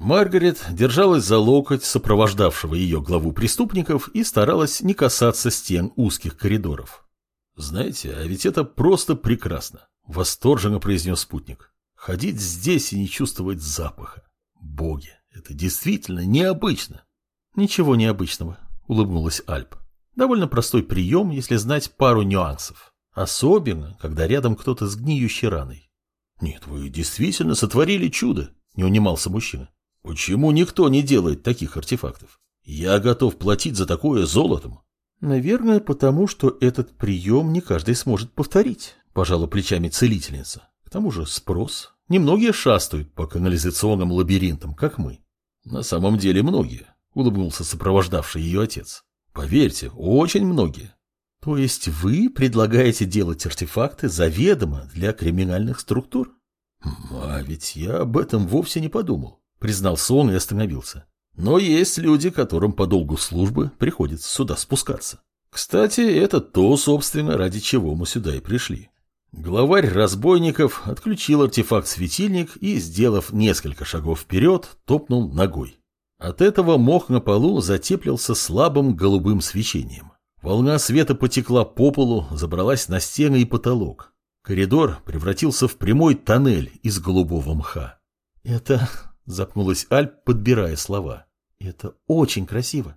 Маргарет держалась за локоть сопровождавшего ее главу преступников и старалась не касаться стен узких коридоров. «Знаете, а ведь это просто прекрасно», — восторженно произнес спутник. «Ходить здесь и не чувствовать запаха. Боги, это действительно необычно». «Ничего необычного», — улыбнулась Альп. «Довольно простой прием, если знать пару нюансов. Особенно, когда рядом кто-то с гниющей раной». «Нет, вы действительно сотворили чудо», — не унимался мужчина. Почему никто не делает таких артефактов? Я готов платить за такое золотом. Наверное, потому что этот прием не каждый сможет повторить, пожала плечами целительница. К тому же спрос. Немногие шастают по канализационным лабиринтам, как мы. На самом деле многие, улыбнулся сопровождавший ее отец. Поверьте, очень многие. То есть вы предлагаете делать артефакты заведомо для криминальных структур? А ведь я об этом вовсе не подумал признался он и остановился. Но есть люди, которым по долгу службы приходится сюда спускаться. Кстати, это то, собственно, ради чего мы сюда и пришли. Главарь разбойников отключил артефакт-светильник и, сделав несколько шагов вперед, топнул ногой. От этого мох на полу затеплился слабым голубым свечением. Волна света потекла по полу, забралась на стены и потолок. Коридор превратился в прямой тоннель из голубого мха. «Это Запнулась Альп, подбирая слова. Это очень красиво.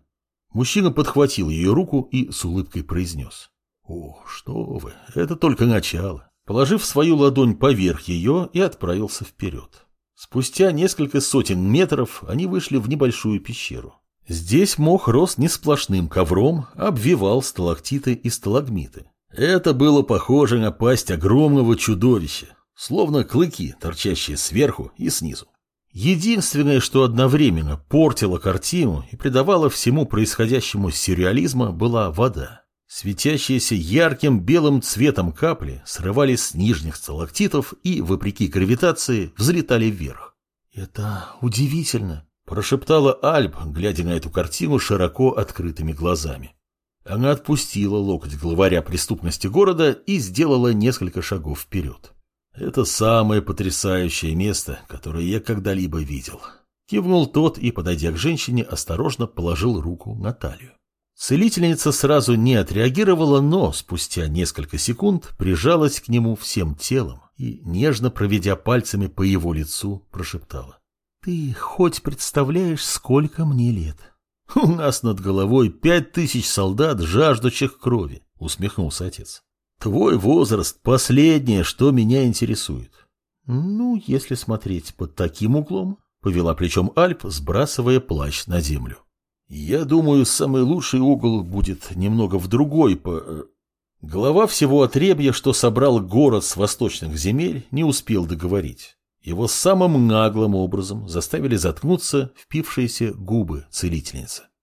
Мужчина подхватил ее руку и с улыбкой произнес. О, что вы, это только начало. Положив свою ладонь поверх ее и отправился вперед. Спустя несколько сотен метров они вышли в небольшую пещеру. Здесь мох рос не сплошным ковром, а обвивал сталактиты и сталагмиты. Это было похоже на пасть огромного чудовища, словно клыки, торчащие сверху и снизу. Единственное, что одновременно портило картину и придавало всему происходящему сюрреализма, была вода. Светящиеся ярким белым цветом капли срывались с нижних сталактитов и, вопреки гравитации, взлетали вверх. «Это удивительно», – прошептала Альб, глядя на эту картину широко открытыми глазами. Она отпустила локоть главаря преступности города и сделала несколько шагов вперед. Это самое потрясающее место, которое я когда-либо видел. Кивнул тот и, подойдя к женщине, осторожно положил руку на талию. Целительница сразу не отреагировала, но спустя несколько секунд прижалась к нему всем телом и, нежно проведя пальцами по его лицу, прошептала. «Ты хоть представляешь, сколько мне лет?» «У нас над головой пять тысяч солдат, жаждущих крови», — усмехнулся отец. Твой возраст – последнее, что меня интересует. Ну, если смотреть под таким углом, повела плечом Альп, сбрасывая плащ на землю. Я думаю, самый лучший угол будет немного в другой по... Э, Глава всего отребья, что собрал город с восточных земель, не успел договорить. Его самым наглым образом заставили заткнуться впившиеся губы целительницы.